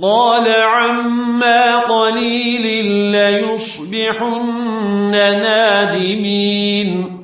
قال عما قليل ليصبحن نادمين.